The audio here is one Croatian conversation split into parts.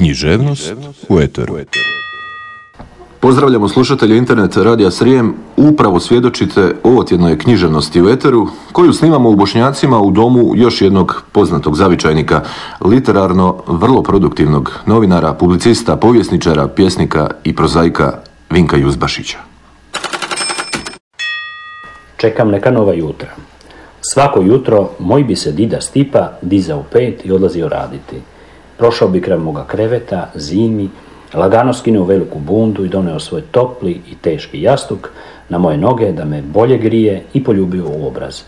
Književnost u Eteru. Pozdravljamo slušatelje internet radija Srijem. Upravo svjedočite o otjednoj književnosti u Eteru, koju snimamo u Bošnjacima u domu još jednog poznatog zavičajnika, literarno vrlo produktivnog novinara, publicista, povjesničara, pjesnika i prozaika Vinka Juzbašića. Čekam neka nova jutra. Svako jutro moj bi se dida Stipa dizao pet i odlazio raditi. Prošao bi kraj moga kreveta, zimi, lagano skinuo veliku bundu i doneo svoj topli i teški jastuk na moje noge da me bolje grije i poljubio u obraz.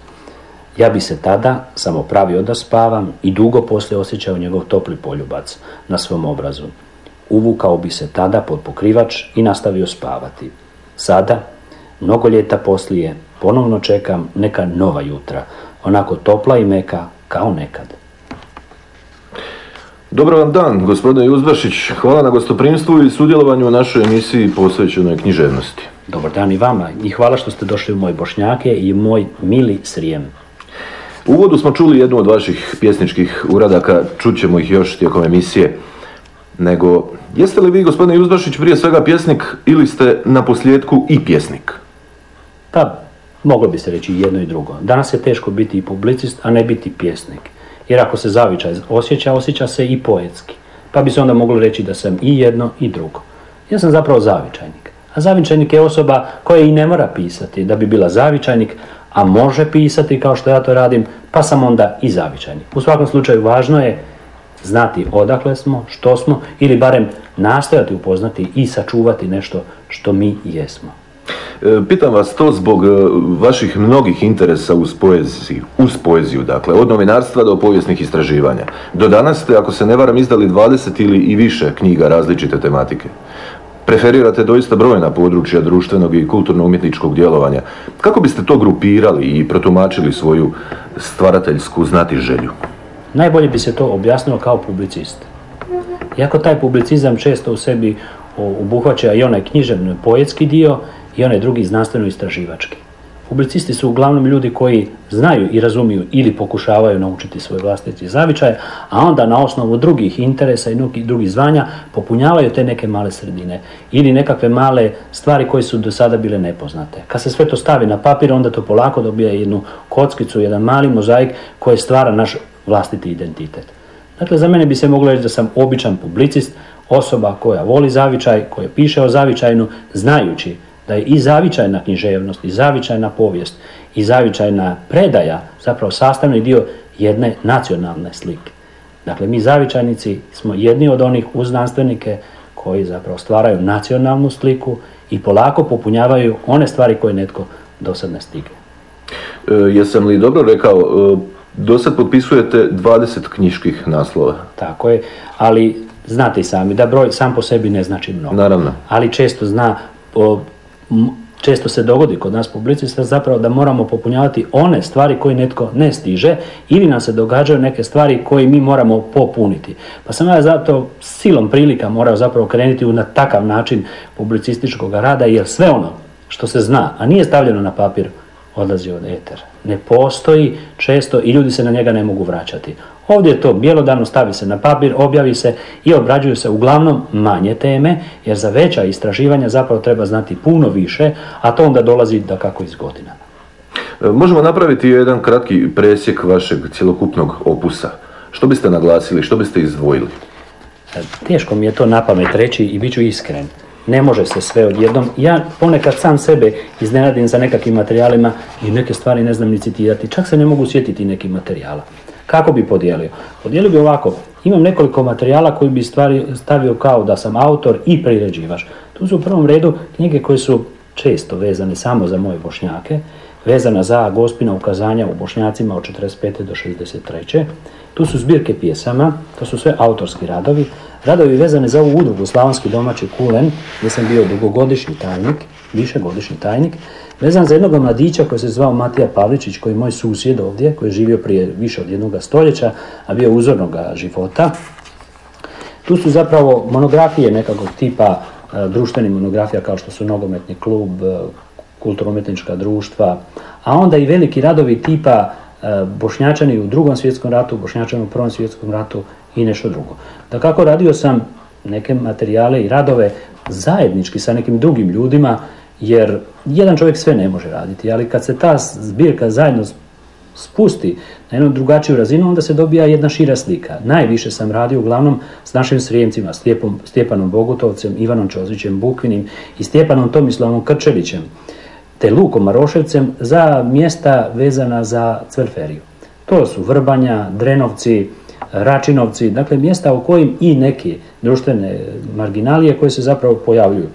Ja bi se tada samo pravio da spavam i dugo poslije osjećao njegov topli poljubac na svom obrazu. Uvukao bi se tada pod pokrivač i nastavio spavati. Sada, mnogo ljeta poslije, ponovno čekam neka nova jutra, onako topla i meka kao nekad. Dobar vam dan, gospodine Juzbašić. Hvala na gostoprimstvu i sudjelovanju u našoj emisiji posvećenoj književnosti. Dobar dan i vama i hvala što ste došli u moj Bošnjake i moj mili Srijem. U uvodu smo čuli jednu od vaših pjesničkih uradaka, čućemo ih još tijekom emisije. Nego, jeste li vi, gospodine Juzbašić, prije svega pjesnik ili ste na posljedku i pjesnik? Pa, moglo bi se reći jedno i drugo. Danas je teško biti i publicist, a ne biti pjesnik. Jer ako se zavičaj osjeća, osjeća se i poetski. Pa bi se onda moglo reći da sam i jedno i drugo. Ja sam zapravo zavičajnik. A zavičajnik je osoba koja i ne mora pisati da bi bila zavičajnik, a može pisati kao što ja to radim, pa sam onda i zavičajnik. U svakom slučaju važno je znati odakle smo, što smo ili barem nastojati upoznati i sačuvati nešto što mi jesmo. E, pitam vas to zbog e, vaših mnogih interesa uz poeziju, uz poeziju, dakle, od novinarstva do povijesnih istraživanja. Do danas ste, ako se ne varam, izdali 20 ili i više knjiga različite tematike. Preferirate doista brojna područja društvenog i kulturno-umjetničkog djelovanja. Kako biste to grupirali i protumačili svoju stvarateljsku znati želju? Najbolje bi se to objasnilo kao publicist. Iako taj publicizam često u sebi obuhvaća i onaj književni poetski dio i onaj drugi znanstveno-istraživački. Publicisti su uglavnom ljudi koji znaju i razumiju ili pokušavaju naučiti svoj vlastiti zavičaj, a onda na osnovu drugih interesa i drugih zvanja popunjavaju te neke male sredine ili nekakve male stvari koje su do sada bile nepoznate. Kad se sve to stavi na papir, onda to polako dobija jednu kockicu, jedan mali mozaik koji stvara naš vlastiti identitet. Dakle, za mene bi se moglo reći da sam običan publicist, osoba koja voli zavičaj, koja piše o zavičajnu, znajući da je i zavičajna književnost, i zavičajna povijest, i zavičajna predaja zapravo sastavni dio jedne nacionalne slike. Dakle, mi zavičajnici smo jedni od onih uz znanstvenike koji zapravo stvaraju nacionalnu sliku i polako popunjavaju one stvari koje netko do sad ne stigne. E, jesam li dobro rekao, e, do sad potpisujete 20 knjiških naslova? Tako je, ali znate i sami da broj sam po sebi ne znači mnogo. Naravno. Ali često zna često se dogodi kod nas publicista zapravo da moramo popunjavati one stvari koje netko ne stiže ili nam se događaju neke stvari koje mi moramo popuniti. Pa sam ja zato silom prilika morao zapravo krenuti na takav način publicističkog rada jer sve ono što se zna, a nije stavljeno na papir, odlazi od etera. Ne postoji često i ljudi se na njega ne mogu vraćati. Ovdje je to bjelodano, stavi se na papir, objavi se i obrađuju se uglavnom manje teme, jer za veća istraživanja zapravo treba znati puno više, a to onda dolazi da kako iz godina. E, možemo napraviti jedan kratki presjek vašeg cjelokupnog opusa. Što biste naglasili, što biste izdvojili? E, teško mi je to na pamet reći i bit ću iskren. Ne može se sve odjednom. Ja ponekad sam sebe iznenadim za nekakvim materijalima i neke stvari ne znam ni citirati. Čak se ne mogu sjetiti nekih materijala. Kako bi podijelio? Podijelio bi ovako. Imam nekoliko materijala koji bi stvari, stavio kao da sam autor i priređivač. Tu su u prvom redu knjige koje su često vezane samo za moje bošnjake, vezana za gospina ukazanja u bošnjacima od 45. do 63. Tu su zbirke pjesama, to su sve autorski radovi, radovi vezane za ovu udrugu Slavonski domaći kulen, gdje sam bio dugogodišnji tajnik, višegodišnji tajnik, vezan za jednog mladića koji se zvao Matija Pavličić, koji je moj susjed ovdje, koji je živio prije više od jednog stoljeća, a bio uzornog života. Tu su zapravo monografije nekakvog tipa e, društvenih monografija kao što su nogometni klub, kulturno-umjetnička društva, a onda i veliki radovi tipa e, Bošnjačani u drugom svjetskom ratu, Bošnjačani u prvom svjetskom ratu i nešto drugo. Da kako radio sam neke materijale i radove zajednički sa nekim drugim ljudima, jer jedan čovjek sve ne može raditi, ali kad se ta zbirka zajedno spusti na jednu drugačiju razinu, onda se dobija jedna šira slika. Najviše sam radio uglavnom s našim srijemcima, Stjepanom Bogutovcem, Ivanom Čozićem Bukvinim i Stjepanom Tomislavom Krčevićem, te Lukom Maroševcem za mjesta vezana za Cvrferiju. To su Vrbanja, Drenovci, Račinovci, dakle mjesta u kojim i neke društvene marginalije koje se zapravo pojavljuju.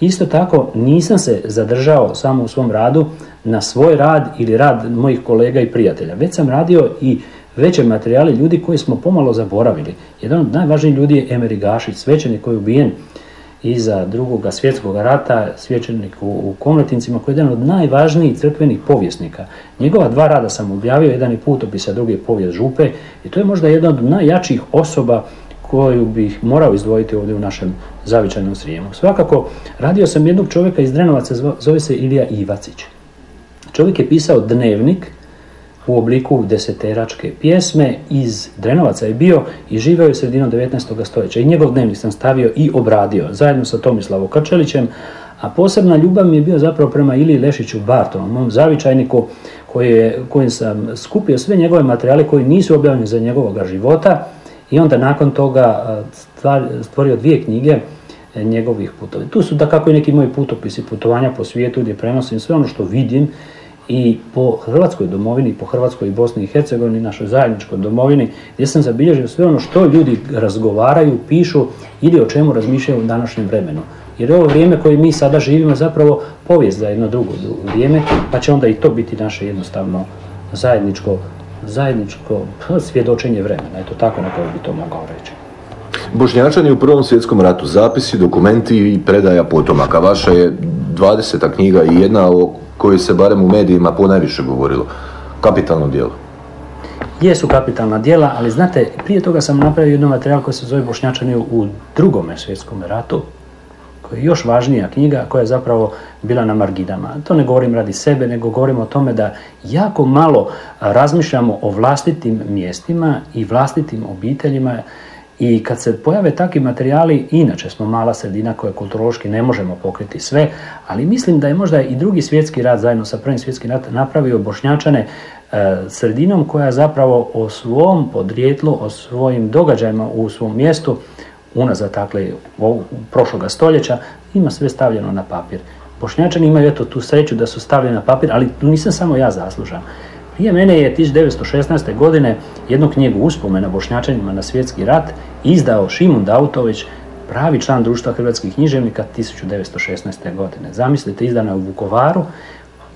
Isto tako nisam se zadržao samo u svom radu na svoj rad ili rad mojih kolega i prijatelja. Već sam radio i veće materijale ljudi koji smo pomalo zaboravili. Jedan od najvažnijih ljudi je Emeri Gašić, svećenik koji je ubijen iza drugog svjetskog rata, svećenik u, u Komletincima, koji je jedan od najvažnijih crkvenih povjesnika. Njegova dva rada sam objavio, jedan je putopis, a drugi je povijest župe i to je možda jedna od najjačih osoba koju bih morao izdvojiti ovdje u našem zavičajnom srijemu. Svakako, radio sam jednog čovjeka iz Drenovaca, zove se Ilija Ivacić. Čovjek je pisao dnevnik u obliku deseteračke pjesme iz Drenovaca je bio i živeo je sredinom 19. stoljeća i njegov dnevnik sam stavio i obradio zajedno sa Tomislavom Krčelićem, a posebna ljubav mi je bio zapravo prema Ili Lešiću Bartonom, mom zavičajniku koji je, kojim sam skupio sve njegove materijale koji nisu objavljeni za njegovog života i onda nakon toga stvorio dvije knjige e, njegovih putova. Tu su da kako i neki moji putopisi putovanja po svijetu gdje prenosim sve ono što vidim i po Hrvatskoj domovini, po Hrvatskoj i Bosni i Hercegovini, našoj zajedničkoj domovini, gdje sam zabilježio sve ono što ljudi razgovaraju, pišu ili o čemu razmišljaju u današnjem vremenu. Jer ovo vrijeme koje mi sada živimo zapravo povijest za jedno drugo vrijeme, pa će onda i to biti naše jednostavno zajedničko, zajedničko pa, svjedočenje vremena. Eto tako na bi to mogao reći. Bošnjačani u Prvom svjetskom ratu, zapisi, dokumenti i predaja potomaka. Vaša je 20. knjiga i jedna o koji se barem u medijima ponajviše govorilo. Kapitalno djelo. Jesu kapitalna djela, ali znate, prije toga sam napravio jednu materijal koji se zove Bošnjačani u drugome svjetskom ratu, koja je još važnija knjiga, koja je zapravo bila na marginama. To ne govorim radi sebe, nego govorim o tome da jako malo razmišljamo o vlastitim mjestima i vlastitim obiteljima i kad se pojave takvi materijali, inače smo mala sredina koja kulturološki ne možemo pokriti sve, ali mislim da je možda i drugi svjetski rat zajedno sa prvim svjetskim ratom napravio Bošnjačane e, sredinom koja zapravo o svom podrijetlu, o svojim događajima u svom mjestu, unazad dakle prošloga stoljeća, ima sve stavljeno na papir. Bošnjačani imaju eto tu sreću da su stavljeni na papir, ali nisam samo ja zaslužan. Prije mene je 1916. godine jednu knjigu uspomena bošnjačanima na svjetski rat izdao Šimun Dautović, pravi član društva hrvatskih književnika 1916. godine. Zamislite, izdana je u Vukovaru,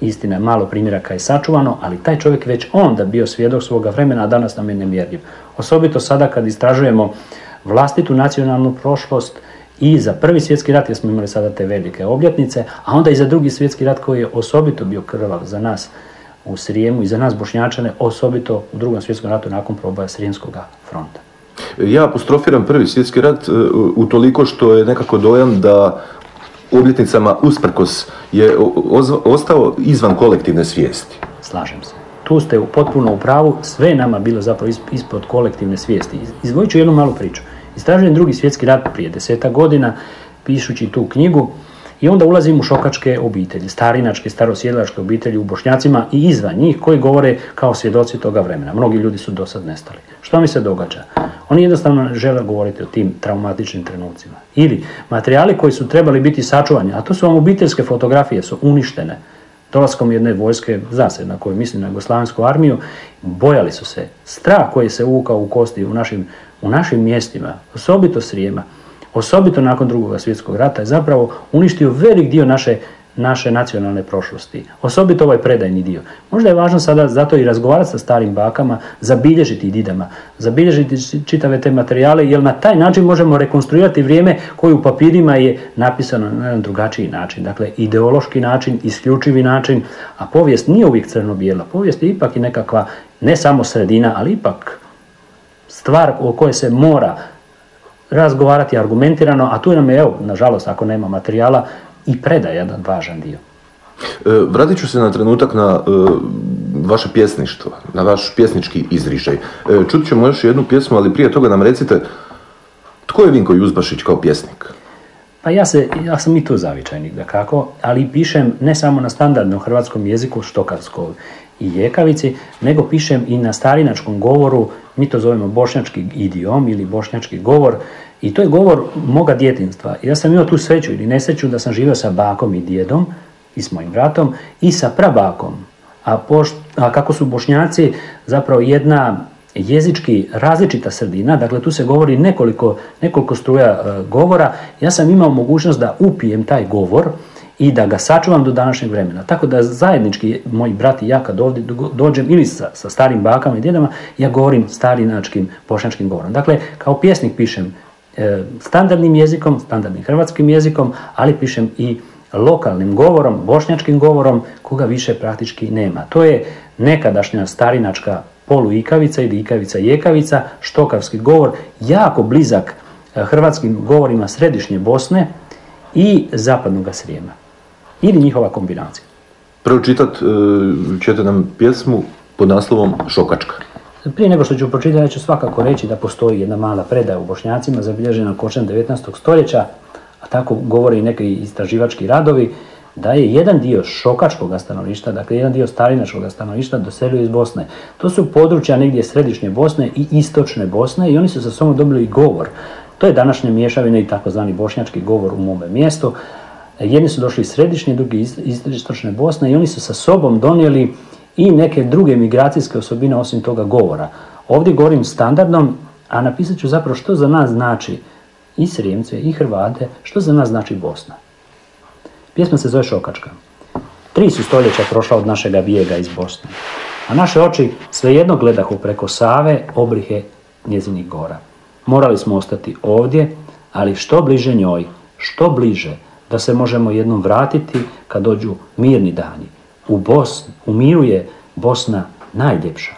istina je malo primjeraka je sačuvano, ali taj čovjek već onda bio svjedok svoga vremena, a danas nam je nemjerljiv. Osobito sada kad istražujemo vlastitu nacionalnu prošlost i za prvi svjetski rat, jer smo imali sada te velike obljetnice, a onda i za drugi svjetski rat koji je osobito bio krvav za nas u Srijemu i za nas Bošnjačane, osobito u drugom svjetskom ratu nakon proboja Srijemskog fronta. Ja apostrofiram prvi svjetski rat e, u toliko što je nekako dojam da obljetnicama usprkos je ostao izvan kolektivne svijesti. Slažem se. Tu ste potpuno u pravu, sve nama bilo zapravo ispod kolektivne svijesti. Izvojit ću jednu malu priču. Istražujem drugi svjetski rat prije deseta godina, pišući tu knjigu, i onda ulazim u šokačke obitelji, starinačke, starosjedlačke obitelji u Bošnjacima i izvan njih koji govore kao svjedoci toga vremena. Mnogi ljudi su do sad nestali. Što mi se događa? Oni jednostavno žele govoriti o tim traumatičnim trenucima. Ili materijali koji su trebali biti sačuvani, a to su vam obiteljske fotografije, su uništene. Dolaskom jedne vojske, zna se na koju mislim na Jugoslavensku armiju, bojali su se. Strah koji se uvukao u kosti u našim, u našim mjestima, osobito Srijema, osobito nakon drugog svjetskog rata, je zapravo uništio velik dio naše naše nacionalne prošlosti. Osobito ovaj predajni dio. Možda je važno sada zato i razgovarati sa starim bakama, zabilježiti didama, zabilježiti čitave te materijale, jer na taj način možemo rekonstruirati vrijeme koje u papirima je napisano na jedan drugačiji način. Dakle, ideološki način, isključivi način, a povijest nije uvijek crno-bijela. Povijest je ipak i nekakva, ne samo sredina, ali ipak stvar o kojoj se mora razgovarati argumentirano, a tu nam je, evo, nažalost, ako nema materijala, i predaje jedan važan dio. E, vratit ću se na trenutak na e, vaše pjesništvo, na vaš pjesnički izrižaj. E, čut ćemo još jednu pjesmu, ali prije toga nam recite Tko je Vinko Juzbašić kao pjesnik? Pa ja, se, ja sam i tu zavičajnik, da kako, ali pišem ne samo na standardnom hrvatskom jeziku, štokarskoj i jekavici, nego pišem i na starinačkom govoru, mi to zovemo bošnjački idiom ili bošnjački govor, i to je govor moga djetinstva. Ja sam imao tu sreću ili nesreću da sam živio sa bakom i djedom i s mojim bratom i sa prabakom. A, a kako su bošnjaci zapravo jedna jezički različita sredina, dakle tu se govori nekoliko, nekoliko struja e, govora, ja sam imao mogućnost da upijem taj govor i da ga sačuvam do današnjeg vremena. Tako da zajednički moji brat i ja kad ovdje dođem ili sa, sa starim bakama i djedama, ja govorim starinačkim bošnjačkim govorom. Dakle, kao pjesnik pišem e, standardnim jezikom, standardnim hrvatskim jezikom, ali pišem i lokalnim govorom, bošnjačkim govorom, koga više praktički nema. To je nekadašnja starinačka poluikavica ili ikavica jekavica, štokavski govor, jako blizak e, hrvatskim govorima središnje Bosne i zapadnog Srijema. Ili njihova kombinacija. Pročitat e, ćete nam pjesmu pod naslovom Šokačka. Prije nego što ću pročitati, ja ću svakako reći da postoji jedna mala predaja u Bošnjacima zabilježena kočem 19. stoljeća, a tako govore i neki istraživački radovi, da je jedan dio šokačkog stanovništva, dakle jedan dio starinačkog stanovništva doselio iz Bosne. To su područja negdje središnje Bosne i istočne Bosne i oni su sa sobom dobili i govor. To je današnje mješavine i takozvani bošnjački govor u mome mjestu. Jedni su došli iz središnje, drugi iz istočne Bosne i oni su sa sobom donijeli i neke druge migracijske osobine osim toga govora. Ovdje govorim standardnom, a napisat ću zapravo što za nas znači i Srijemce i Hrvate, što za nas znači Bosna. Pjesma se zove Šokačka. Tri su stoljeća prošla od našega bijega iz Bosne, a naše oči svejedno gledahu preko Save, obrihe njezinih gora. Morali smo ostati ovdje, ali što bliže njoj, što bliže, da se možemo jednom vratiti kad dođu mirni dani. U Bosni, u miru je Bosna najljepša.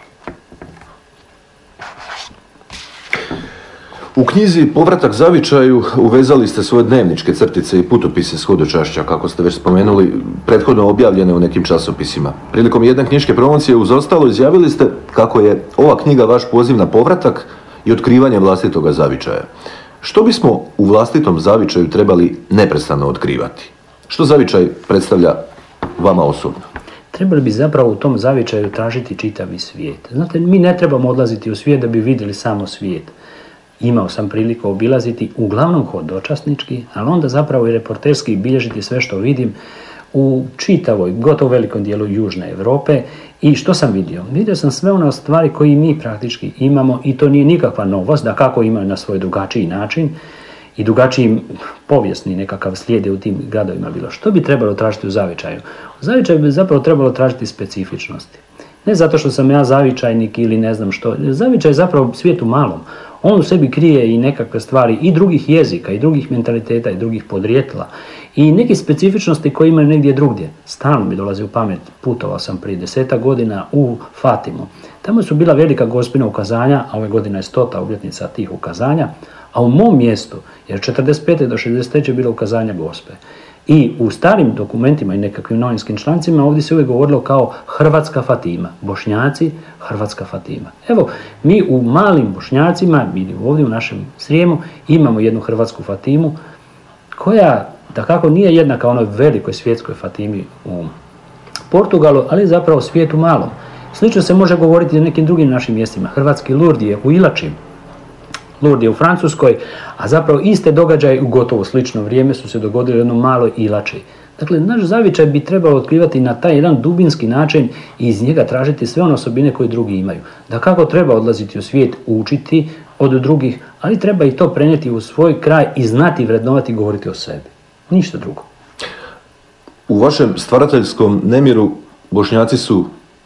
U knjizi Povratak zavičaju uvezali ste svoje dnevničke crtice i putopise s hodočašća, kako ste već spomenuli, prethodno objavljene u nekim časopisima. Prilikom jedne knjiške promocije uz ostalo izjavili ste kako je ova knjiga vaš poziv na povratak i otkrivanje vlastitoga zavičaja. Što bismo u vlastitom zavičaju trebali neprestano otkrivati? Što zavičaj predstavlja vama osobno? Trebali bi zapravo u tom zavičaju tražiti čitavi svijet. Znate, mi ne trebamo odlaziti u svijet da bi vidjeli samo svijet imao sam priliku obilaziti uglavnom hodočasnički, ali onda zapravo i reporterski bilježiti sve što vidim u čitavoj, gotovo velikom dijelu Južne Europe i što sam vidio? Vidio sam sve one stvari koje mi praktički imamo i to nije nikakva novost, da kako imaju na svoj drugačiji način i drugačiji povijesni nekakav slijede u tim gradovima bilo. Što bi trebalo tražiti u zavičaju? U zavičaju bi zapravo trebalo tražiti specifičnosti. Ne zato što sam ja zavičajnik ili ne znam što. Zavičaj je zapravo svijet u malom. On u sebi krije i nekakve stvari i drugih jezika, i drugih mentaliteta, i drugih podrijetla. I neke specifičnosti koje imaju negdje drugdje. Stalno mi dolazi u pamet. Putovao sam prije deseta godina u Fatimu. Tamo su bila velika gospina ukazanja, a ove godine je stota obljetnica tih ukazanja. A u mom mjestu, jer 45. do 63. je bilo ukazanja gospe. I u starim dokumentima i nekakvim novinskim člancima ovdje se uvijek govorilo kao Hrvatska Fatima. Bošnjaci, Hrvatska Fatima. Evo, mi u malim Bošnjacima, mi ovdje u našem Srijemu, imamo jednu Hrvatsku Fatimu koja, da kako nije jednaka onoj velikoj svjetskoj Fatimi u Portugalu, ali zapravo svijetu malom. Slično se može govoriti i o nekim drugim našim mjestima. Hrvatski Lurdije u Ilači, Lourdes u Francuskoj, a zapravo iste događaje u gotovo slično vrijeme su se dogodili u jednom maloj ilači. Dakle, naš zavičaj bi trebalo otkrivati na taj jedan dubinski način i iz njega tražiti sve one osobine koje drugi imaju. Da kako treba odlaziti u svijet, učiti od drugih, ali treba i to prenijeti u svoj kraj i znati, vrednovati i govoriti o sebi. Ništa drugo. U vašem stvarateljskom nemiru bošnjaci su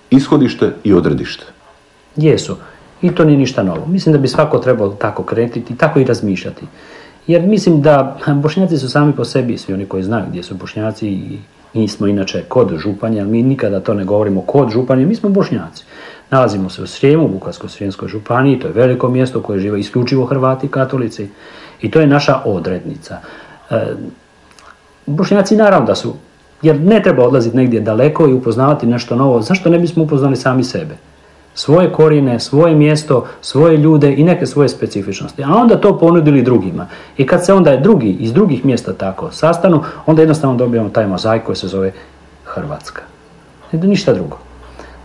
ishodište i odredište. Jesu. I to nije ništa novo. Mislim da bi svako trebalo tako kretiti i tako i razmišljati. Jer mislim da bošnjaci su sami po sebi, svi oni koji znaju gdje su bošnjaci i mi smo inače kod Županja, mi nikada to ne govorimo kod Županja, mi smo bošnjaci. Nalazimo se u Srijemu, u Vukarsko-Srijemskoj županiji, to je veliko mjesto koje žive isključivo Hrvati katolici i to je naša odrednica. E, bošnjaci naravno da su, jer ne treba odlaziti negdje daleko i upoznavati nešto novo, zašto ne bismo upoznali sami sebe? svoje korijene, svoje mjesto, svoje ljude i neke svoje specifičnosti. A onda to ponudili drugima. I kad se onda drugi iz drugih mjesta tako sastanu, onda jednostavno dobijamo taj mozaik koji se zove Hrvatska. Ništa drugo.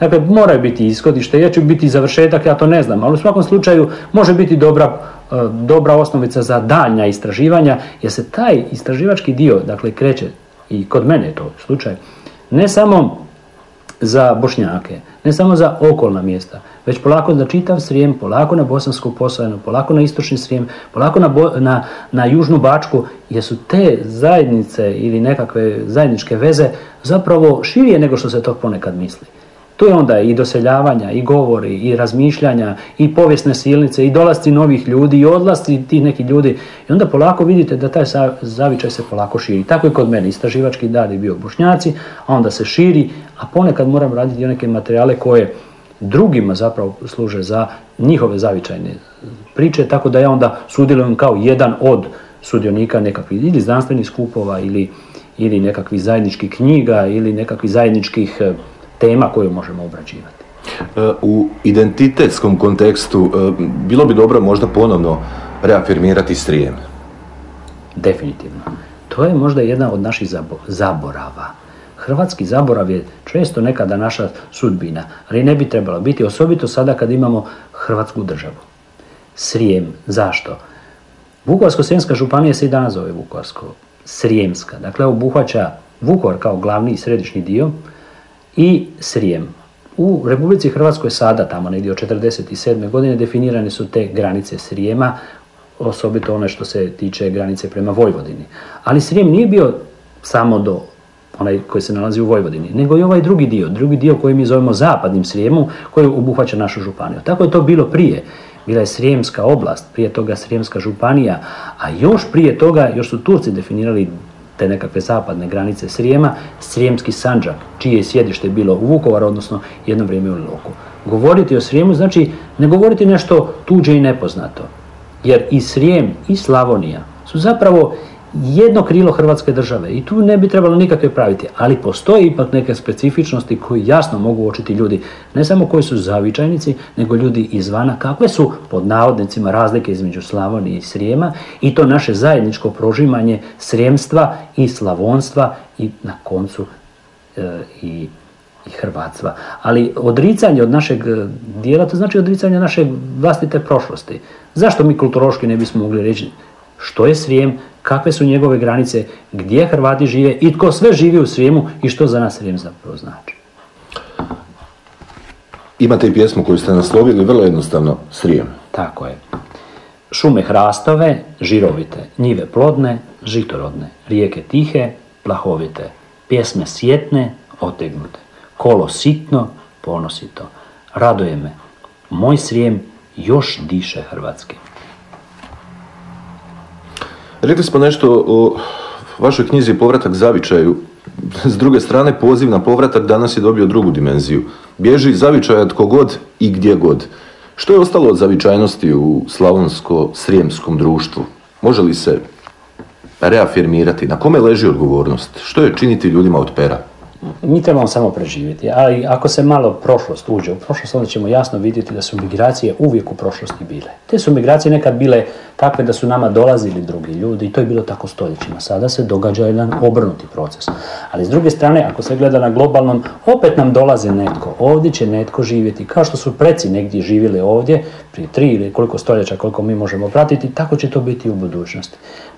Dakle, moraju biti ishodište, ja ću biti završetak, ja to ne znam, ali u svakom slučaju može biti dobra, e, dobra osnovica za daljnja istraživanja, jer se taj istraživački dio, dakle, kreće, i kod mene je to slučaj, ne samo za Bošnjake, ne samo za okolna mjesta, već polako za čitav Srijem, polako na Bosansku posajnu, polako na Istočni Srijem, polako na, na, na Južnu Bačku, jer su te zajednice ili nekakve zajedničke veze zapravo širije nego što se to ponekad misli. Tu je onda i doseljavanja, i govori, i razmišljanja, i povijesne silnice, i dolasci novih ljudi, i odlasci tih nekih ljudi. I onda polako vidite da taj zavičaj se polako širi. Tako je kod mene, istraživački dan je bio bošnjaci, a onda se širi, a ponekad moram raditi neke materijale koje drugima zapravo služe za njihove zavičajne priče, tako da ja onda sudjelujem kao jedan od sudionika nekakvih ili znanstvenih skupova ili, ili nekakvih zajedničkih knjiga ili nekakvih zajedničkih tema koju možemo obrađivati. E, u identitetskom kontekstu e, bilo bi dobro možda ponovno reafirmirati Srijem. Definitivno. To je možda jedna od naših zaborava. Hrvatski zaborav je često nekada naša sudbina, ali ne bi trebalo biti, osobito sada kad imamo Hrvatsku državu. Srijem, zašto? Vukovarsko-srijemska županija se i danas zove Vukovarsko-srijemska. Dakle, obuhvaća Vukovar kao glavni i središnji dio, i Srijem. U Republici Hrvatskoj sada, tamo negdje od 1947. godine, definirane su te granice Srijema, osobito one što se tiče granice prema Vojvodini. Ali Srijem nije bio samo do onaj koji se nalazi u Vojvodini, nego i ovaj drugi dio, drugi dio koji mi zovemo zapadnim Srijemom, koji obuhvaća našu županiju. Tako je to bilo prije. Bila je Srijemska oblast, prije toga Srijemska županija, a još prije toga, još su Turci definirali te nekakve zapadne granice Srijema, Srijemski Sanđak, čije je sjedište bilo u Vukovaru, odnosno jedno vrijeme u Loku. Govoriti o Srijemu znači ne govoriti nešto tuđe i nepoznato. Jer i Srijem i Slavonija su zapravo jedno krilo Hrvatske države i tu ne bi trebalo nikakve praviti, ali postoje ipak neke specifičnosti koje jasno mogu očiti ljudi, ne samo koji su zavičajnici, nego ljudi izvana, kakve su pod navodnicima razlike između Slavonije i Srijema i to naše zajedničko prožimanje Srijemstva i Slavonstva i na koncu e, i i Hrvatstva. Ali odricanje od našeg e, dijela, to znači odricanje naše vlastite prošlosti. Zašto mi kulturoški ne bismo mogli reći što je Srijem, kakve su njegove granice, gdje Hrvati žive i tko sve živi u Srijemu i što za nas Srijem zapravo znači. Imate i pjesmu koju ste naslovili, vrlo jednostavno, Srijem. Tako je. Šume hrastove, žirovite, njive plodne, žitorodne, rijeke tihe, plahovite, pjesme sjetne, otegnute, kolo sitno, ponosito. Raduje me, moj Srijem još diše Hrvatske. Rekli smo nešto o vašoj knjizi Povratak zavičaju. S druge strane, poziv na povratak danas je dobio drugu dimenziju. Bježi zavičaja tko god i gdje god. Što je ostalo od zavičajnosti u slavonsko-srijemskom društvu? Može li se reafirmirati? Na kome leži odgovornost? Što je činiti ljudima od pera? Mi trebamo samo preživjeti, ali ako se malo prošlost uđe u prošlost, onda ćemo jasno vidjeti da su migracije uvijek u prošlosti bile. Te su migracije nekad bile takve da su nama dolazili drugi ljudi i to je bilo tako stoljećima. Sada se događa jedan obrnuti proces. Ali s druge strane, ako se gleda na globalnom, opet nam dolazi netko. Ovdje će netko živjeti. Kao što su preci negdje živjeli ovdje, prije tri ili koliko stoljeća, koliko mi možemo pratiti, tako će to biti u budućnosti.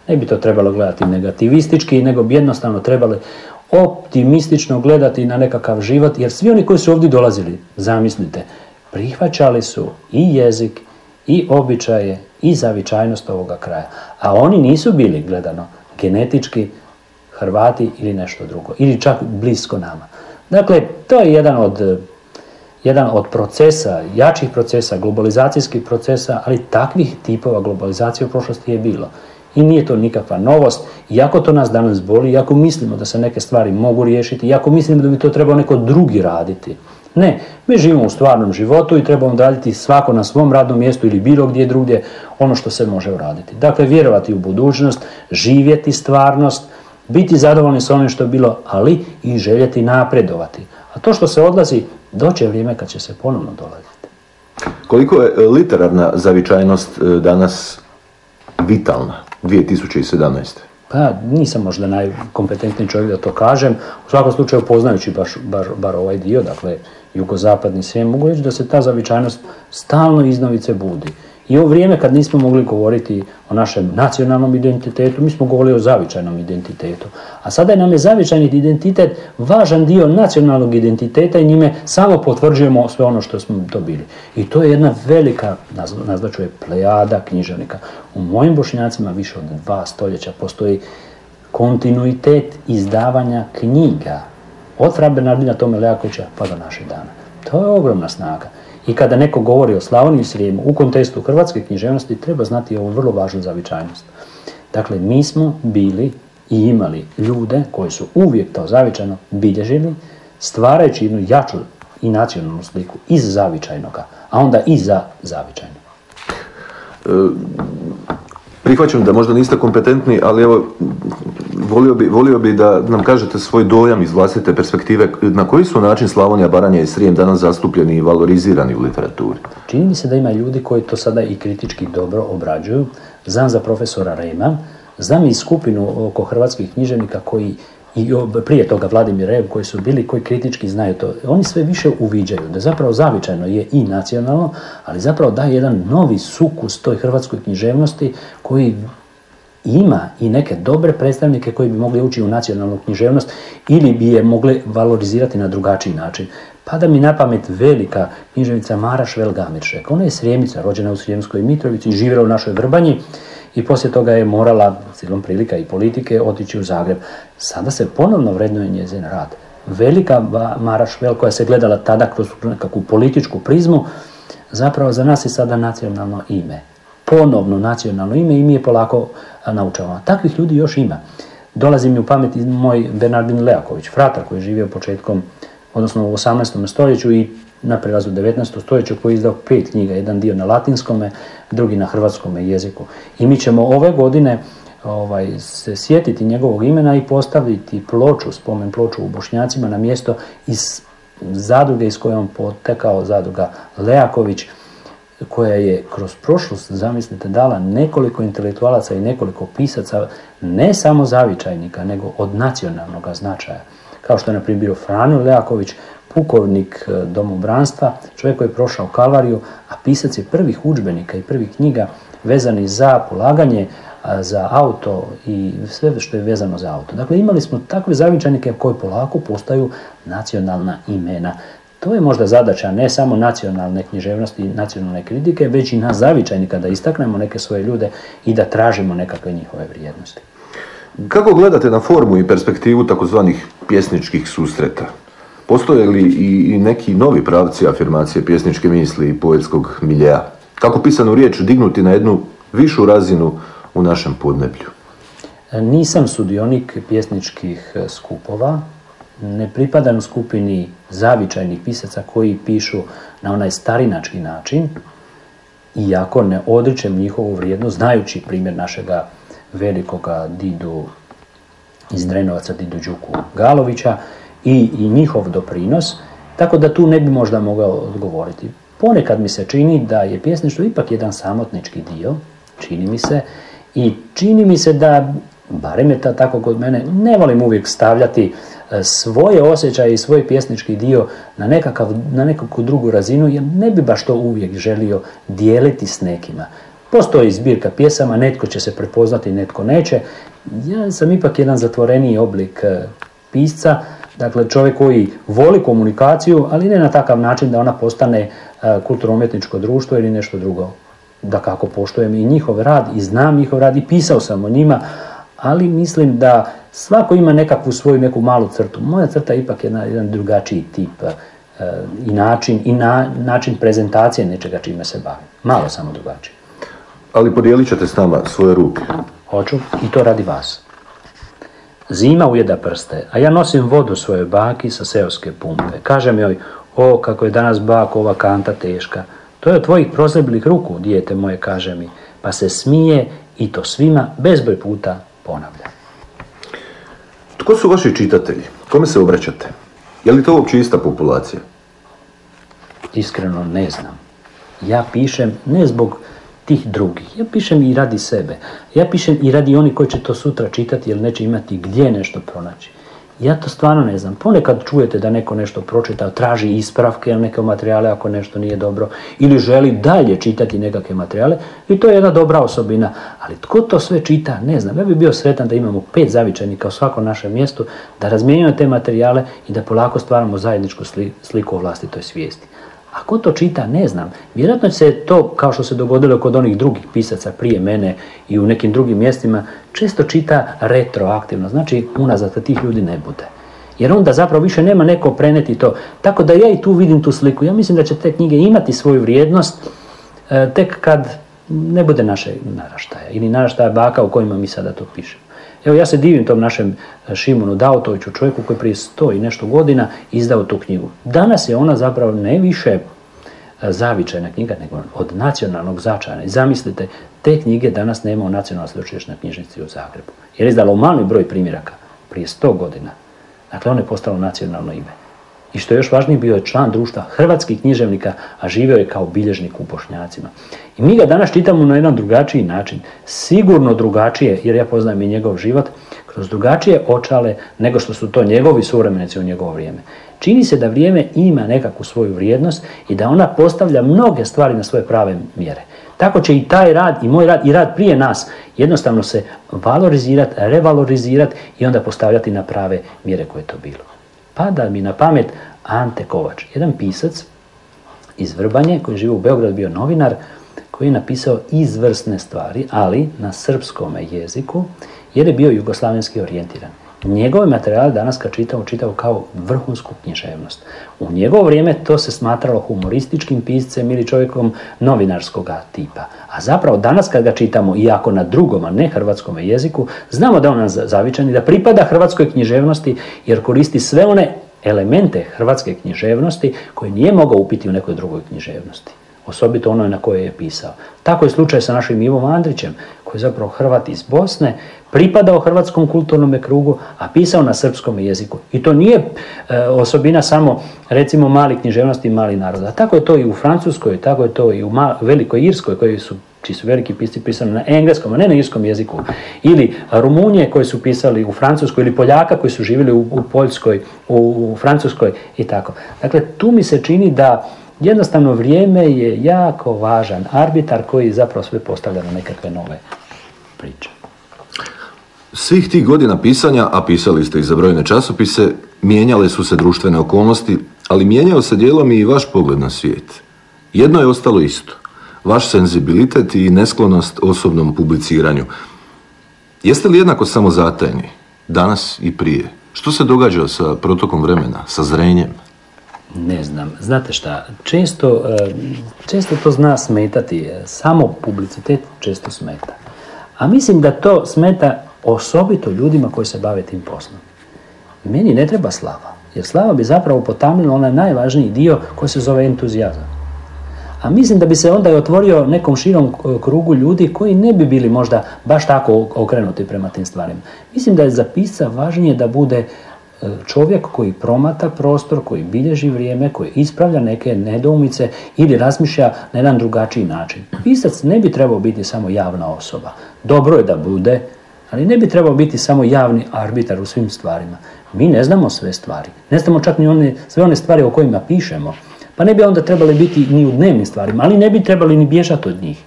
Ne bi to trebalo gledati negativistički, nego bi jednostavno trebali optimistično gledati na nekakav život, jer svi oni koji su ovdje dolazili, zamislite, prihvaćali su i jezik, i običaje, i zavičajnost ovoga kraja. A oni nisu bili, gledano, genetički Hrvati ili nešto drugo, ili čak blisko nama. Dakle, to je jedan od, jedan od procesa, jačih procesa, globalizacijskih procesa, ali takvih tipova globalizacije u prošlosti je bilo. I nije to nikakva novost, iako to nas danas boli, iako mislimo da se neke stvari mogu riješiti, iako mislimo da bi to trebao neko drugi raditi. Ne, mi živimo u stvarnom životu i trebamo raditi svako na svom radnom mjestu ili bilo gdje drugdje ono što se može uraditi. Dakle, vjerovati u budućnost, živjeti stvarnost, biti zadovoljni s onim što je bilo, ali i željeti napredovati. A to što se odlazi, doće vrijeme kad će se ponovno dolaziti. Koliko je literarna zavičajnost e, danas vitalna 2017. Pa nisam možda najkompetentniji čovjek da to kažem. U svakom slučaju poznajući baš, bar, bar ovaj dio, dakle jugozapadni svijet, mogu reći da se ta zavičajnost stalno iznovice budi. I u vrijeme kad nismo mogli govoriti o našem nacionalnom identitetu, mi smo govorili o zavičajnom identitetu. A sada nam je zavičajni identitet važan dio nacionalnog identiteta i njime samo potvrđujemo sve ono što smo dobili. I to je jedna velika, nazvačuje plejada književnika. U mojim bošnjacima više od dva stoljeća postoji kontinuitet izdavanja knjiga. Od Fra Bernardina Tome Lejakovića pa do naših dana. To je ogromna snaga. I kada neko govori o Slavoniji i Srijemu u kontekstu hrvatske književnosti, treba znati ovu vrlo važnu zavičajnost. Dakle, mi smo bili i imali ljude koji su uvijek to zavičajno bilježili, stvarajući jednu jaču i nacionalnu sliku iz zavičajnoga, a onda i za zavičajno. E, prihvaćam da možda niste kompetentni, ali evo, volio bi, volio bi da nam kažete svoj dojam iz vlastite perspektive. Na koji su način Slavonija, Baranja i Srijem danas zastupljeni i valorizirani u literaturi? Čini mi se da ima ljudi koji to sada i kritički dobro obrađuju. Znam za profesora Rema, znam i skupinu oko hrvatskih književnika koji i prije toga Vladimir Rev koji su bili, koji kritički znaju to, oni sve više uviđaju da zapravo zavičajno je i nacionalno, ali zapravo daje jedan novi sukus toj hrvatskoj književnosti koji ima i neke dobre predstavnike koji bi mogli ući u nacionalnu književnost ili bi je mogli valorizirati na drugačiji način. Pada mi na pamet velika književnica Mara Švelgamiršek. Ona je Srijemica, rođena u Srijemskoj Mitrovici, živjela u našoj Vrbanji i poslije toga je morala, silom prilika i politike, otići u Zagreb. Sada se ponovno vrednuje njezin rad. Velika Mara Švel koja se gledala tada kroz nekakvu političku prizmu, zapravo za nas je sada nacionalno ime. Ponovno nacionalno ime i mi je polako naučavamo. Takvih ljudi još ima. Dolazi mi u pamet moj Bernardin Leaković, fratar koji je živio početkom, odnosno u 18. stoljeću i na prelazu 19. stoljeću koji je izdao pet knjiga, jedan dio na latinskome, drugi na hrvatskome jeziku. I mi ćemo ove godine ovaj, se sjetiti njegovog imena i postaviti ploču, spomen ploču u Bošnjacima na mjesto iz zadruge iz koje on potekao, zadruga Leaković, koja je kroz prošlost, zamislite, dala nekoliko intelektualaca i nekoliko pisaca, ne samo zavičajnika, nego od nacionalnog značaja. Kao što je, na primjer, bio Franjo Leaković, pukovnik e, domobranstva, čovjek koji je prošao Kalvariju, a pisac je prvih udžbenika i prvih knjiga vezani za polaganje za auto i sve što je vezano za auto. Dakle, imali smo takve zavičajnike koji polako postaju nacionalna imena. To je možda zadaća ne samo nacionalne književnosti i nacionalne kritike, već i nas zavičajnika da istaknemo neke svoje ljude i da tražimo nekakve njihove vrijednosti. Kako gledate na formu i perspektivu takozvanih pjesničkih susreta? Postoje li i neki novi pravci afirmacije pjesničke misli i poetskog miljeja? Kako pisanu riječ dignuti na jednu višu razinu u našem podneblju? Nisam sudionik pjesničkih skupova, ne pripadam skupini zavičajnih pisaca koji pišu na onaj starinački način, iako ne odričem njihovu vrijednost, znajući primjer našega velikoga Didu iz Drenovaca, Didu Đuku Galovića i, i njihov doprinos, tako da tu ne bi možda mogao odgovoriti. Ponekad mi se čini da je pjesništvo ipak jedan samotnički dio, čini mi se, i čini mi se da, barem je to tako kod mene, ne volim uvijek stavljati E, svoje osjećaje i svoj pjesnički dio na, nekakav, na nekakvu drugu razinu, jer ne bi baš to uvijek želio dijeliti s nekima. Postoji zbirka pjesama, netko će se prepoznati, netko neće. Ja sam ipak jedan zatvoreniji oblik e, pisca, dakle čovjek koji voli komunikaciju, ali ne na takav način da ona postane e, kulturno-umjetničko društvo ili nešto drugo. Da kako poštujem i njihov rad i znam njihov rad i pisao sam o njima, ali mislim da svako ima nekakvu svoju neku malu crtu. Moja crta je ipak jedna, jedan drugačiji tip e, i način, i način prezentacije nečega čime se bavim. Malo samo drugačiji. Ali podijelit ćete s nama svoje ruke. Hoću i to radi vas. Zima ujeda prste, a ja nosim vodu svojoj baki sa seoske pumpe. Kažem joj, o, kako je danas bak ova kanta teška. To je od tvojih prozreblih ruku, dijete moje, kaže mi. Pa se smije i to svima bezbroj puta ponavlja. Tko su vaši čitatelji? Kome se obraćate? Je li to uopće ista populacija? Iskreno ne znam. Ja pišem ne zbog tih drugih. Ja pišem i radi sebe. Ja pišem i radi oni koji će to sutra čitati jer neće imati gdje nešto pronaći. Ja to stvarno ne znam. Ponekad čujete da neko nešto pročita, traži ispravke ili neke materijale ako nešto nije dobro ili želi dalje čitati nekakve materijale i to je jedna dobra osobina. Ali tko to sve čita, ne znam. Ja bih bio sretan da imamo pet zavičajnika u svakom našem mjestu, da razmijenjujemo te materijale i da polako stvaramo zajedničku sliku o vlastitoj svijesti. A ko to čita, ne znam. Vjerojatno se to, kao što se dogodilo kod onih drugih pisaca prije mene i u nekim drugim mjestima, često čita retroaktivno, znači unazad da tih ljudi ne bude. Jer onda zapravo više nema neko preneti to. Tako da ja i tu vidim tu sliku. Ja mislim da će te knjige imati svoju vrijednost e, tek kad ne bude naše naraštaja ili naraštaja baka u kojima mi sada to pišemo. Evo ja se divim tom našem e, Šimonu Dautoviću, čovjeku koji prije sto i nešto godina izdao tu knjigu. Danas je ona zapravo ne više e, zavičajna knjiga, nego od nacionalnog začaja. I zamislite, te knjige danas nema u nacionalnoj sveučilišnoj knjižnici u Zagrebu. Jer je izdalo mali broj primjeraka prije sto godina. Dakle, on je postalo nacionalno ime i što je još važnije bio je član društva hrvatskih književnika, a živio je kao bilježnik u Bošnjacima. I mi ga danas čitamo na jedan drugačiji način, sigurno drugačije, jer ja poznajem i njegov život, kroz drugačije očale nego što su to njegovi suvremenici u njegovo vrijeme. Čini se da vrijeme ima nekakvu svoju vrijednost i da ona postavlja mnoge stvari na svoje prave mjere. Tako će i taj rad i moj rad i rad prije nas jednostavno se valorizirati, revalorizirati i onda postavljati na prave mjere koje je to bilo pada mi na pamet Ante Kovač, jedan pisac iz Vrbanje koji živi u Beogradu, bio novinar, koji je napisao izvrsne stvari, ali na srpskom jeziku, jer je bio jugoslavenski orijentiran. Njegove materijale danas kad čitamo, čitamo kao vrhunsku književnost. U njegovo vrijeme to se smatralo humorističkim piscem ili čovjekom novinarskog tipa. A zapravo danas kad ga čitamo, iako na drugom, a ne hrvatskom jeziku, znamo da on nas zavičan i da pripada hrvatskoj književnosti jer koristi sve one elemente hrvatske književnosti koje nije mogao upiti u nekoj drugoj književnosti osobito onoj na kojoj je pisao. Tako je slučaj sa našim Ivom Andrićem, koji je zapravo Hrvat iz Bosne, pripadao hrvatskom kulturnom krugu, a pisao na srpskom jeziku. I to nije e, osobina samo, recimo, mali književnosti i mali naroda. Tako je to i u Francuskoj, tako je to i u Velikoj Irskoj, koji su čiji su veliki pisci pisali na engleskom, a ne na irskom jeziku. Ili Rumunije koji su pisali u Francuskoj, ili Poljaka koji su živjeli u, Poljskoj, u, u Francuskoj i tako. Dakle, tu mi se čini da Jednostavno vrijeme je jako važan arbitar koji zapravo sve postavlja na nekakve nove priče. Svih tih godina pisanja, a pisali ste i za brojne časopise, mijenjale su se društvene okolnosti, ali mijenjao se dijelom i vaš pogled na svijet. Jedno je ostalo isto. Vaš senzibilitet i nesklonost osobnom publiciranju. Jeste li jednako samo zatajni, danas i prije? Što se događa sa protokom vremena, sa zrenjem? Ne znam. Znate šta, često, e, često to zna smetati. Samo publicitet često smeta. A mislim da to smeta osobito ljudima koji se bave tim poslom. Meni ne treba slava. Jer slava bi zapravo potamnila onaj najvažniji dio koji se zove entuzijazam. A mislim da bi se onda otvorio nekom širom krugu ljudi koji ne bi bili možda baš tako okrenuti prema tim stvarima. Mislim da je za pisca važnije da bude E, čovjek koji promata prostor, koji bilježi vrijeme, koji ispravlja neke nedoumice ili razmišlja na jedan drugačiji način. Pisac ne bi trebao biti samo javna osoba. Dobro je da bude, ali ne bi trebao biti samo javni arbitar u svim stvarima. Mi ne znamo sve stvari. Ne znamo čak ni one, sve one stvari o kojima pišemo. Pa ne bi onda trebali biti ni u dnevnim stvarima, ali ne bi trebali ni bježati od njih.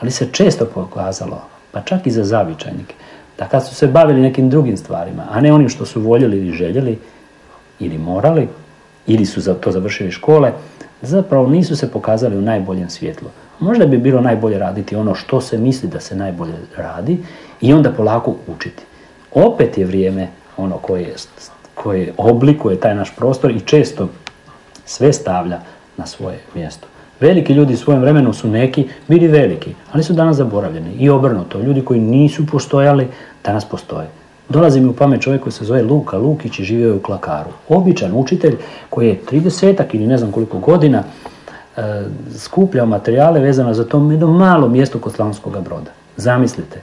Ali se često pokazalo, pa čak i za zavičajnike, da kad su se bavili nekim drugim stvarima, a ne onim što su voljeli ili željeli ili morali, ili su za to završili škole, zapravo nisu se pokazali u najboljem svjetlu. Možda bi bilo najbolje raditi ono što se misli da se najbolje radi i onda polako učiti. Opet je vrijeme ono koje, koje oblikuje taj naš prostor i često sve stavlja na svoje mjesto. Veliki ljudi u svojem vremenu su neki bili veliki, ali su danas zaboravljeni. I obrnuto, ljudi koji nisu postojali, danas postoje. Dolazi mi u pamet čovjek koji se zove Luka Lukić i živio je u Klakaru. Običan učitelj koji je 30 ili ne znam koliko godina e, skupljao materijale vezano za to jedno malo mjesto kod Slavonskog broda. Zamislite,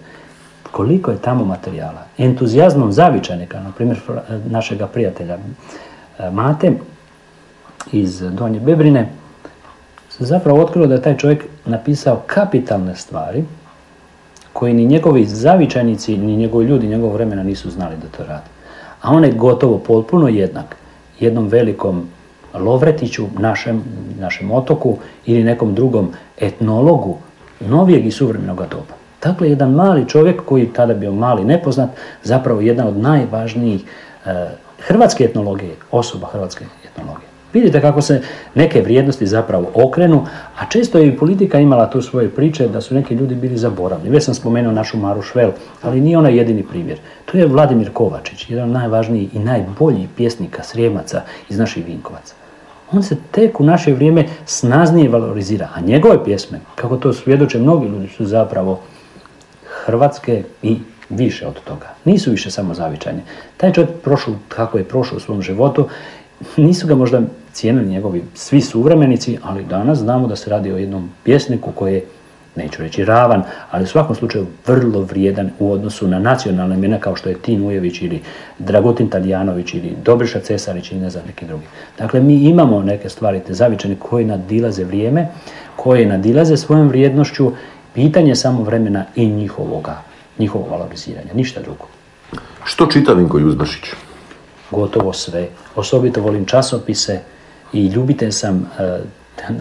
koliko je tamo materijala. Entuzijazmom zavičajnika, na primjer našega prijatelja e, Mate iz Donje Bebrine, se zapravo otkrilo da je taj čovjek napisao kapitalne stvari koji ni njegovi zavičajnici, ni njegovi ljudi njegovog vremena nisu znali da to radi. A on je gotovo potpuno jednak jednom velikom Lovretiću, našem, našem otoku ili nekom drugom etnologu novijeg i suvremenog doba. Dakle, jedan mali čovjek koji tada bio mali nepoznat, zapravo jedan od najvažnijih e, hrvatske etnologije, osoba hrvatske etnologije. Vidite kako se neke vrijednosti zapravo okrenu, a često je i politika imala tu svoje priče da su neki ljudi bili zaboravni. Već sam spomenuo našu Maru Švel, ali nije ona jedini primjer. To je Vladimir Kovačić, jedan od najvažnijih i najboljih pjesnika, srijemaca iz naših Vinkovaca. On se tek u naše vrijeme snaznije valorizira, a njegove pjesme, kako to svjedoče mnogi ljudi, su zapravo hrvatske i više od toga. Nisu više samo zavičajne. Taj čovjek prošao kako je prošao u svom životu, nisu ga možda cijenili njegovi svi suvremenici, ali danas znamo da se radi o jednom pjesniku koji je, neću reći ravan, ali u svakom slučaju vrlo vrijedan u odnosu na nacionalne imena kao što je Tin Ujević ili Dragutin Tadijanović ili Dobriša Cesarić ili ne znam neki drugi. Dakle, mi imamo neke stvari te zavičane koje nadilaze vrijeme, koje nadilaze svojom vrijednošću, pitanje samo vremena i njihovoga, njihovog valoriziranja, ništa drugo. Što čita Vinko Juzbašić? Gotovo sve. Osobito volim časopise, i ljubitelj sam e,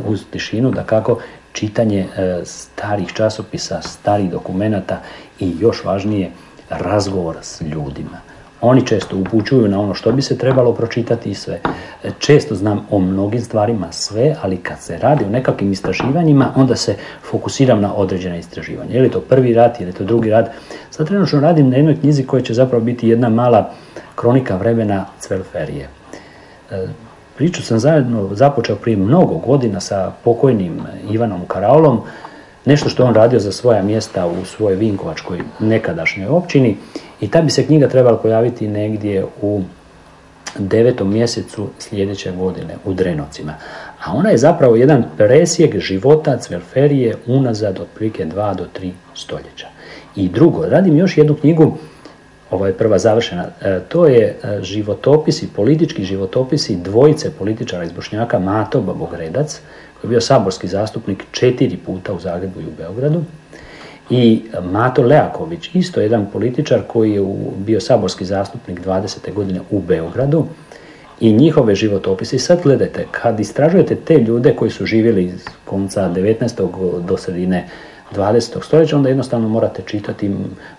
uz tišinu da kako čitanje e, starih časopisa, starih dokumenata i još važnije razgovor s ljudima. Oni često upućuju na ono što bi se trebalo pročitati i sve. E, često znam o mnogim stvarima sve, ali kad se radi o nekakvim istraživanjima, onda se fokusiram na određene istraživanje. Je li to prvi rad, je li to drugi rad. Sad trenutno radim na jednoj knjizi koja će zapravo biti jedna mala kronika vremena Cvelferije. Priču sam zajedno započeo prije mnogo godina sa pokojnim Ivanom Karaolom, nešto što on radio za svoja mjesta u svojoj Vinkovačkoj nekadašnjoj općini i ta bi se knjiga trebala pojaviti negdje u devetom mjesecu sljedeće godine u Drenovcima. A ona je zapravo jedan presjek života Cvelferije unazad otprilike dva do tri stoljeća. I drugo, radim još jednu knjigu ovo je prva završena, e, to je e, životopisi, politički životopisi dvojice političara iz Bošnjaka, Mato Babogredac, je bio saborski zastupnik četiri puta u Zagrebu i u Beogradu, i Mato Leaković, isto jedan političar koji je bio saborski zastupnik 20. godine u Beogradu, i njihove životopise. I sad gledajte, kad istražujete te ljude koji su živjeli iz konca 19. do sredine 20. stoljeća, onda jednostavno morate čitati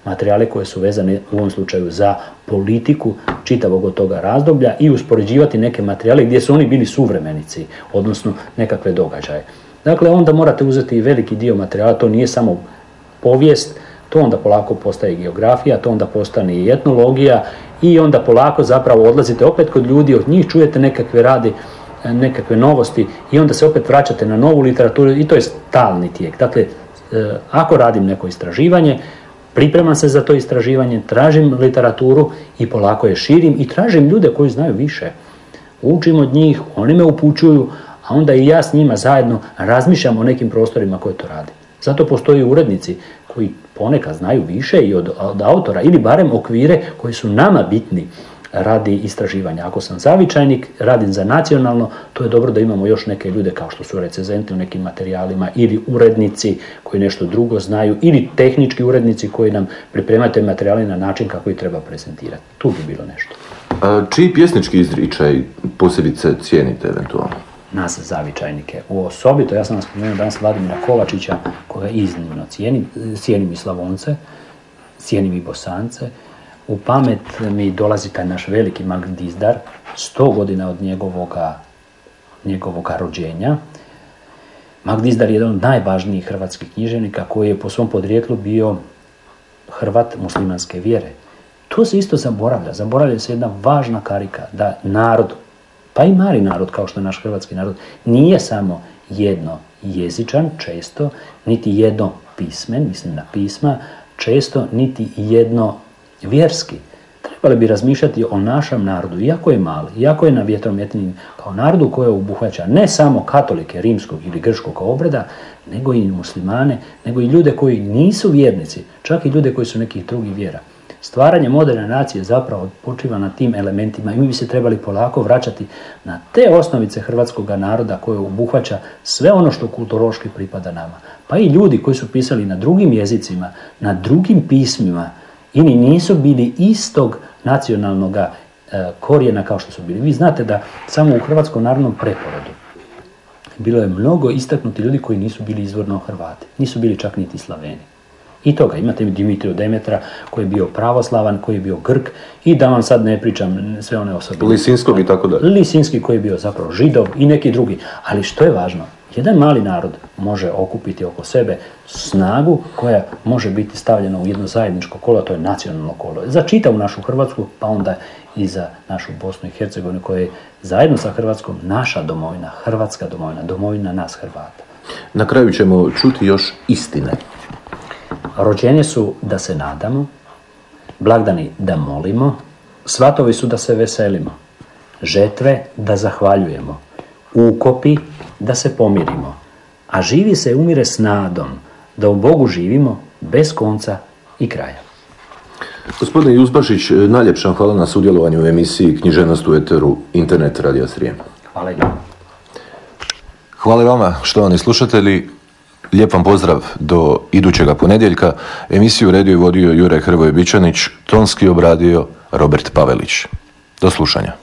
materijale koje su vezane u ovom slučaju za politiku čitavog od toga razdoblja i uspoređivati neke materijale gdje su oni bili suvremenici, odnosno nekakve događaje. Dakle, onda morate uzeti veliki dio materijala, to nije samo povijest, to onda polako postaje geografija, to onda postane i etnologija i onda polako zapravo odlazite opet kod ljudi, od njih čujete nekakve radi, nekakve novosti i onda se opet vraćate na novu literaturu i to je stalni tijek. Dakle, ako radim neko istraživanje, pripremam se za to istraživanje, tražim literaturu i polako je širim i tražim ljude koji znaju više. Učim od njih, oni me upućuju, a onda i ja s njima zajedno razmišljam o nekim prostorima koje to rade. Zato postoji urednici koji ponekad znaju više i od, od autora ili barem okvire koji su nama bitni radi istraživanja. Ako sam zavičajnik, radim za nacionalno, to je dobro da imamo još neke ljude kao što su recenzenti u nekim materijalima ili urednici koji nešto drugo znaju ili tehnički urednici koji nam pripremaju te materijale na način kako ih treba prezentirati. Tu bi bilo nešto. A, čiji pjesnički izričaj posebice cijenite eventualno? nas zavičajnike. U osobito, ja sam vam spomenuo danas Vladimira Kovačića, koga iznimno cijenim, cijenim i Slavonce, cijenim i Bosance, u pamet mi dolazi taj naš veliki Magdizdar, sto godina od njegovoga, njegovoga rođenja. Magdizdar je jedan od najvažnijih hrvatskih književnika koji je po svom podrijetlu bio Hrvat muslimanske vjere. To se isto zaboravlja. Zaboravlja se jedna važna karika da narod, pa i mali narod kao što je naš hrvatski narod, nije samo jedno jezičan, često, niti jedno pismen, mislim na pisma, često, niti jedno vjerski, trebali bi razmišljati o našem narodu, iako je mali, iako je na vjetrometnim, kao narodu koje obuhvaća ne samo katolike rimskog ili grškog obreda, nego i muslimane, nego i ljude koji nisu vjernici, čak i ljude koji su nekih drugih vjera. Stvaranje moderne nacije zapravo počiva na tim elementima i mi bi se trebali polako vraćati na te osnovice hrvatskog naroda koje obuhvaća sve ono što kulturološki pripada nama. Pa i ljudi koji su pisali na drugim jezicima, na drugim pismima, ini nisu bili istog nacionalnog e, korijena kao što su bili. Vi znate da samo u hrvatskom narodnom preporodu bilo je mnogo istaknuti ljudi koji nisu bili izvorno Hrvati, nisu bili čak niti Slaveni. I toga, imate Dimitriju Demetra koji je bio pravoslavan, koji je bio Grk i da vam sad ne pričam sve one osobe. Lisinskog i tako dalje. Lisinski koji je bio zapravo židov i neki drugi. Ali što je važno, jedan mali narod može okupiti oko sebe snagu koja može biti stavljena u jedno zajedničko kolo, to je nacionalno kolo. Za čitavu našu Hrvatsku, pa onda i za našu Bosnu i Hercegovinu koja je zajedno sa Hrvatskom naša domovina, Hrvatska domovina, domovina nas Hrvata. Na kraju ćemo čuti još istine. Rođenje su da se nadamo, blagdani da molimo, svatovi su da se veselimo, žetve da zahvaljujemo, ukopi da se pomirimo, a živi se umire s nadom da u Bogu živimo bez konca i kraja. Gospodine Juzbašić, najljepša hvala na sudjelovanju u emisiji Knjiženost u Eteru Internet Radio Srijem. Hvala i vama. Hvala vama, štovani slušatelji. Lijep vam pozdrav do idućega ponedjeljka. Emisiju redio i vodio Jure Hrvoje Bičanić, tonski obradio Robert Pavelić. Do slušanja.